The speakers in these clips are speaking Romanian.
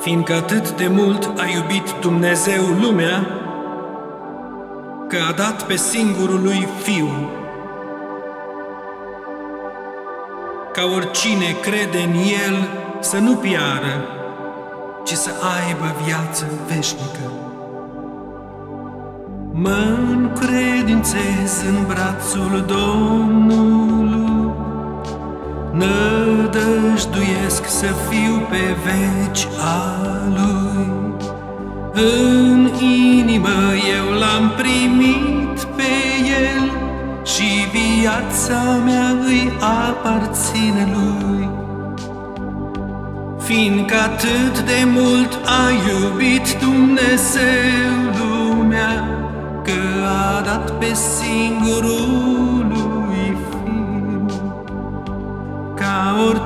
Fiindcă atât de mult a iubit Dumnezeu lumea, că a dat pe singurul lui Fiu, ca oricine crede în El să nu piară, ci să aibă viață veșnică. Mă încredințez în brațul Domnului, Nădăjduiesc să fiu pe veci a Lui. În inimă eu l-am primit pe El Și viața mea îi aparține Lui. Fiindcă atât de mult a iubit Dumnezeu lumea, Că a dat pe singurul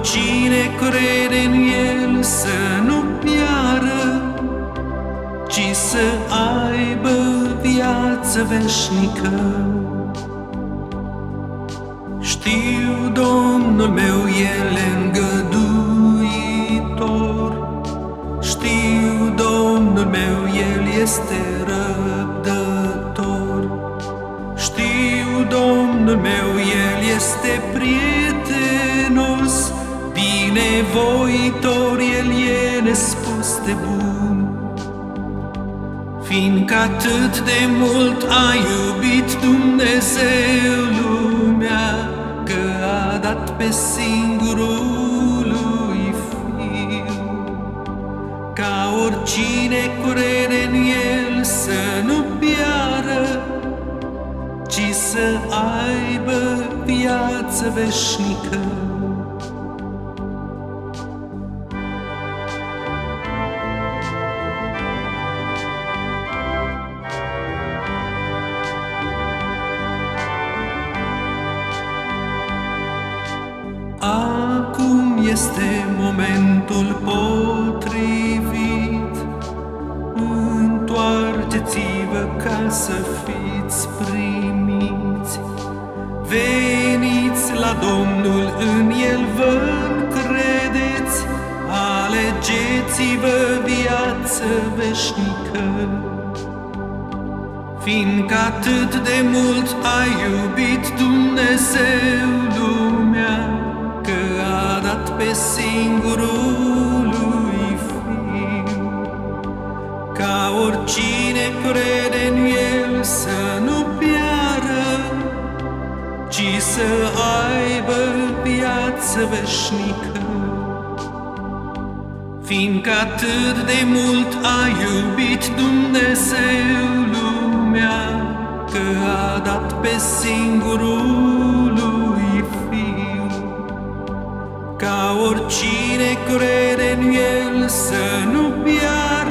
Ca oricine crede în El să nu piară, Ci să aibă viață veșnică. Știu, Domnul meu, El îngăduitor, Știu, Domnul meu, El este răbdător, Știu, Domnul meu, El este prietenos, Binevoitor, El e nespus de bun. Fiindcă atât de mult a iubit Dumnezeu lumea, Că a dat pe singurul lui Fiu, Ca oricine crede în El să nu piară, Ci să aibă viață veșnică. Este momentul potrivit. Întoarceți-vă ca să fiți primiți. Veniți la Domnul, în El vă credeți. Alegeți-vă viață veșnică. Fiindcă atât de mult a iubit Dumnezeu Ca oricine crede în El să nu piară, Ci să aibă viață veșnică. Fiindcă atât de mult a iubit Dumnezeu lumea, Că a dat pe singurul lui Fiu, Ca oricine crede în El să nu piară,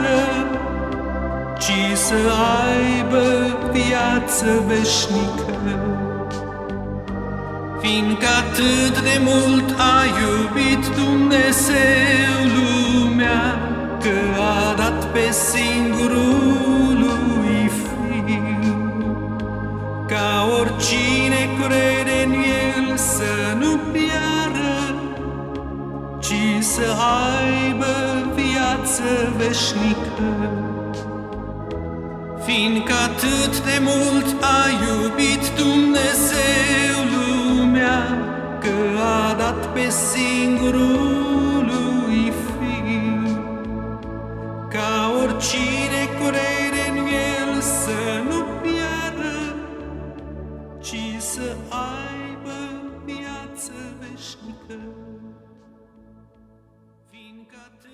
Ci să aibă viață veșnică. Fiindcă atât de mult a iubit Dumnezeu lumea, Că a dat pe singurul lui Fiu, Ca oricine crede în El să nu piară, Ci să aibă viață veșnică. Fiindcă atât de mult a iubit Dumnezeu lumea, Că a dat pe singurul lui Fiu, Ca oricine crede în El să nu piară, Ci să aibă viață veșnică. Fiindcă atât